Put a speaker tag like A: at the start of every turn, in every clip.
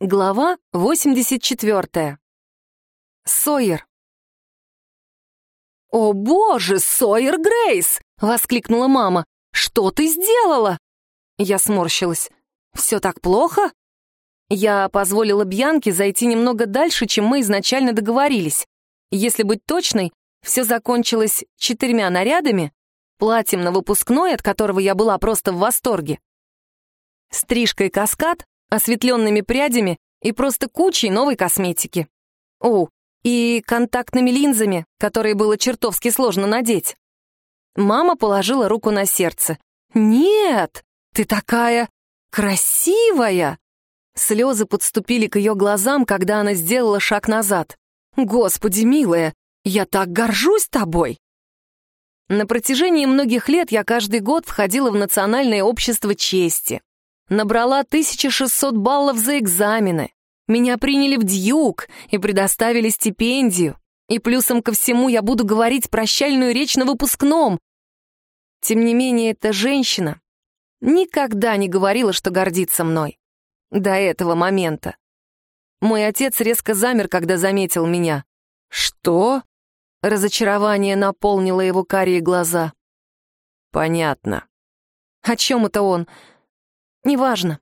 A: Глава 84. Сойер. «О боже, Сойер Грейс!» — воскликнула мама. «Что ты сделала?» Я сморщилась. «Все так плохо?» Я позволила Бьянке зайти немного дальше, чем мы изначально договорились. Если быть точной, все закончилось четырьмя нарядами, платьем на выпускной, от которого я была просто в восторге, стрижкой каскад осветленными прядями и просто кучей новой косметики. О, и контактными линзами, которые было чертовски сложно надеть. Мама положила руку на сердце. «Нет, ты такая красивая!» Слезы подступили к ее глазам, когда она сделала шаг назад. «Господи, милая, я так горжусь тобой!» На протяжении многих лет я каждый год входила в Национальное общество чести. Набрала 1600 баллов за экзамены. Меня приняли в Дьюк и предоставили стипендию. И плюсом ко всему я буду говорить прощальную речь на выпускном. Тем не менее, эта женщина никогда не говорила, что гордится мной. До этого момента. Мой отец резко замер, когда заметил меня. «Что?» Разочарование наполнило его карие глаза. «Понятно». «О чем это он? Неважно.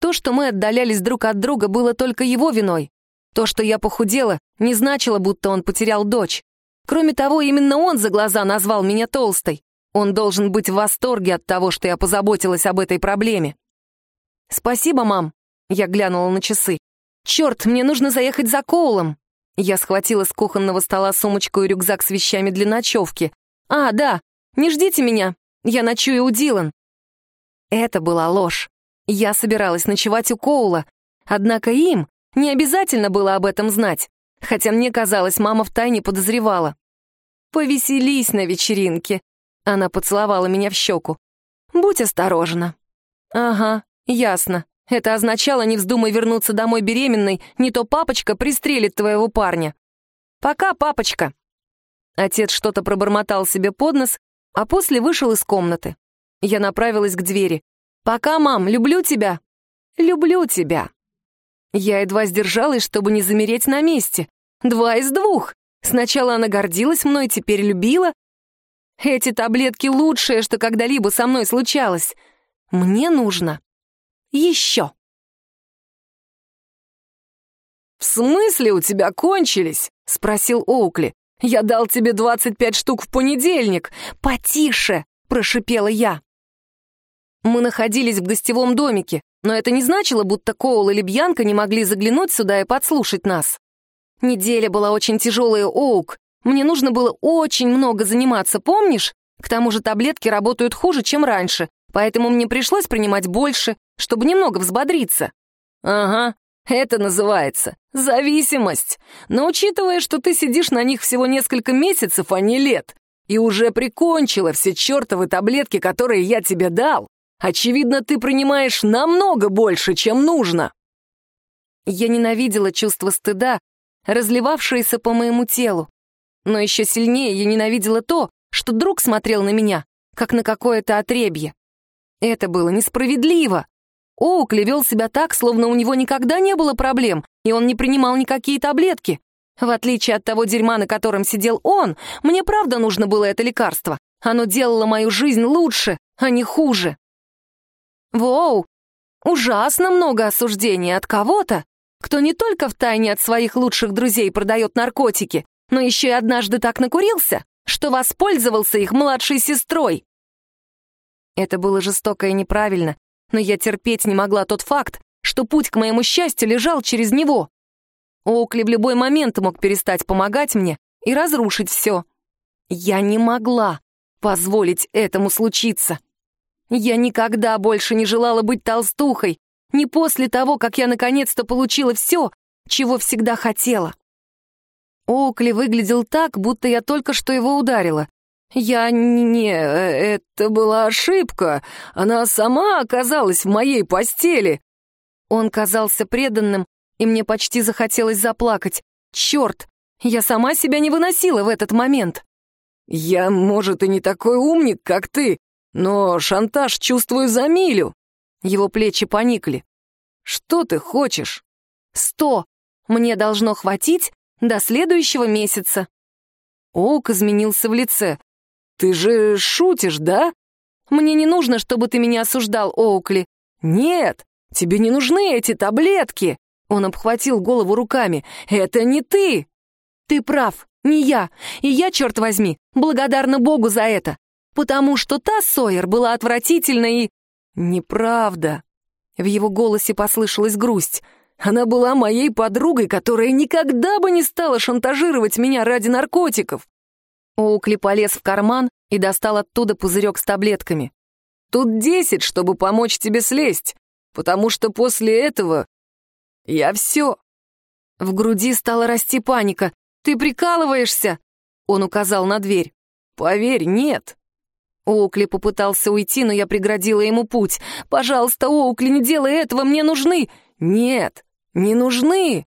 A: То, что мы отдалялись друг от друга, было только его виной. То, что я похудела, не значило, будто он потерял дочь. Кроме того, именно он за глаза назвал меня толстой. Он должен быть в восторге от того, что я позаботилась об этой проблеме. «Спасибо, мам», — я глянула на часы. «Черт, мне нужно заехать за Коулом». Я схватила с кухонного стола сумочку и рюкзак с вещами для ночевки. «А, да, не ждите меня, я ночую у Дилан». Это была ложь. Я собиралась ночевать у Коула, однако им не обязательно было об этом знать, хотя мне казалось, мама втайне подозревала. «Повеселись на вечеринке», — она поцеловала меня в щеку. «Будь осторожна». «Ага, ясно. Это означало, не вздумай вернуться домой беременной, не то папочка пристрелит твоего парня». «Пока, папочка». Отец что-то пробормотал себе под нос, а после вышел из комнаты. Я направилась к двери. «Пока, мам, люблю тебя!» «Люблю тебя!» Я едва сдержалась, чтобы не замереть на месте. Два из двух. Сначала она гордилась мной, теперь любила. Эти таблетки лучшее, что когда-либо со мной случалось. Мне нужно еще.
B: «В смысле у тебя кончились?» — спросил Оукли. «Я дал тебе 25 штук в понедельник».
A: «Потише!» — прошипела я. Мы находились в гостевом домике, но это не значило, будто Коул или Бьянка не могли заглянуть сюда и подслушать нас. Неделя была очень тяжелая, Оук. Мне нужно было очень много заниматься, помнишь? К тому же таблетки работают хуже, чем раньше, поэтому мне пришлось принимать больше, чтобы немного взбодриться.
B: Ага, это называется зависимость. Но учитывая, что ты сидишь на них всего несколько месяцев, а не лет, и уже прикончила все чертовы таблетки, которые я тебе дал, Очевидно, ты принимаешь намного больше, чем нужно.
A: Я ненавидела чувство стыда, разливавшееся по моему телу. Но еще сильнее я ненавидела то, что друг смотрел на меня, как на какое-то отребье. Это было несправедливо. Оукли вел себя так, словно у него никогда не было проблем, и он не принимал никакие таблетки. В отличие от того дерьма, на котором сидел он, мне правда нужно было это лекарство. Оно делало мою жизнь лучше, а не хуже. Воу! Ужасно много осуждений от кого-то, кто не только втайне от своих лучших друзей продает наркотики, но еще и однажды так накурился, что воспользовался их младшей сестрой. Это было жестоко и неправильно, но я терпеть не могла тот факт, что путь к моему счастью лежал через него. Оукли в любой момент мог перестать помогать мне и разрушить все. Я не могла позволить этому случиться. Я никогда больше не желала быть толстухой, не после того, как я наконец-то получила все, чего всегда хотела. Оукли выглядел так, будто я только что его ударила.
B: «Я не... это была ошибка. Она сама оказалась в моей постели».
A: Он казался преданным, и мне почти захотелось заплакать. Черт, я сама себя не выносила в этот момент.
B: «Я, может, и не такой умник, как ты, но шантаж чувствую за милю. Его плечи поникли. Что ты хочешь?
A: Сто. Мне должно хватить до следующего месяца.
B: Оук изменился в лице. «Ты же шутишь, да?»
A: «Мне не нужно, чтобы ты меня осуждал, Оукли».
B: «Нет, тебе не нужны эти таблетки!» Он обхватил голову руками. «Это не ты!»
A: «Ты прав, не я. И я, черт возьми, благодарна Богу за это. Потому что та Сойер была отвратительна и...»
B: «Неправда». В его голосе послышалась грусть. «Она была моей подругой, которая никогда бы не стала шантажировать меня ради наркотиков».
A: Оукли полез в карман и достал оттуда пузырек с таблетками.
B: «Тут десять, чтобы помочь тебе слезть, потому что после этого я все».
A: В груди стала расти паника. «Ты прикалываешься?» Он указал на дверь.
B: «Поверь, нет».
A: Оукли попытался уйти, но я преградила ему путь. «Пожалуйста, Оукли, не делай этого, мне нужны!»
B: «Нет, не нужны!»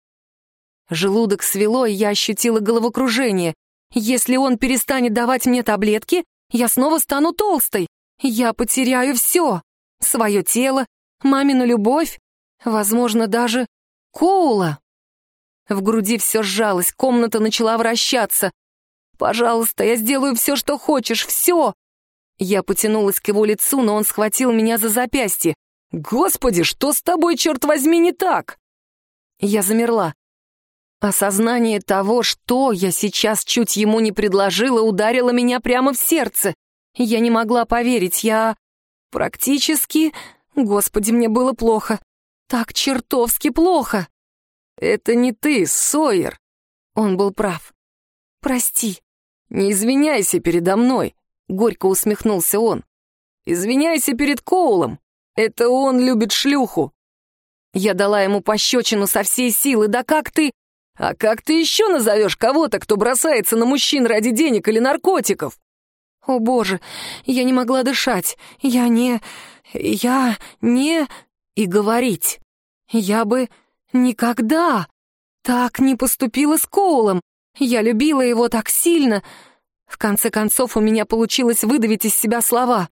A: Желудок свело, и я ощутила головокружение. «Если он перестанет давать мне таблетки, я снова стану толстой. Я потеряю все. Свое тело, мамину любовь, возможно, даже Коула». В груди все сжалось, комната начала вращаться. «Пожалуйста, я сделаю все, что хочешь, все!» Я потянулась к его лицу, но он схватил меня за запястье.
B: «Господи, что с тобой, черт возьми, не так?»
A: Я замерла. Осознание того, что я сейчас чуть ему не предложила, ударило меня прямо в сердце. Я не могла поверить, я... Практически... Господи, мне было плохо. Так чертовски плохо.
B: «Это не ты, Сойер!»
A: Он был прав. «Прости».
B: «Не извиняйся передо мной», — горько усмехнулся он. «Извиняйся перед Коулом. Это он любит шлюху».
A: Я дала ему пощечину со всей силы. «Да как ты...»
B: «А как ты еще назовешь кого-то, кто бросается на мужчин ради денег или наркотиков?»
A: «О, боже, я не могла дышать. Я не... я не...» И говорить. «Я бы Никогда! Так не поступила с Коулом. Я любила его так сильно. В конце концов, у меня получилось выдавить из себя слова.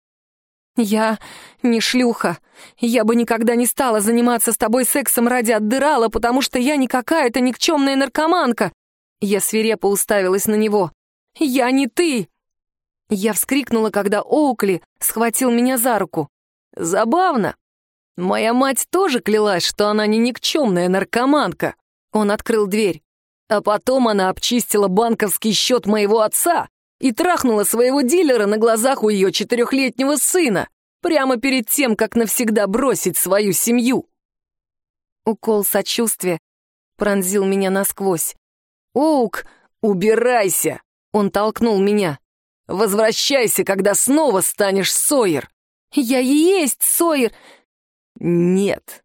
A: «Я не шлюха. Я бы никогда не стала заниматься с тобой сексом ради отдырала, потому что я не какая-то никчемная наркоманка». Я свирепо уставилась на него. «Я не ты!» Я вскрикнула, когда Оукли схватил меня за руку.
B: «Забавно. Моя мать тоже клялась, что она не никчемная наркоманка. Он открыл дверь. А потом она обчистила банковский счет моего отца и трахнула своего дилера на глазах у ее четырехлетнего сына, прямо перед тем, как навсегда бросить свою семью.
A: Укол сочувствия пронзил меня насквозь.
B: «Оук, убирайся!» Он толкнул меня. «Возвращайся, когда снова станешь Сойер!»
A: «Я и есть Сойер!
B: «Нет,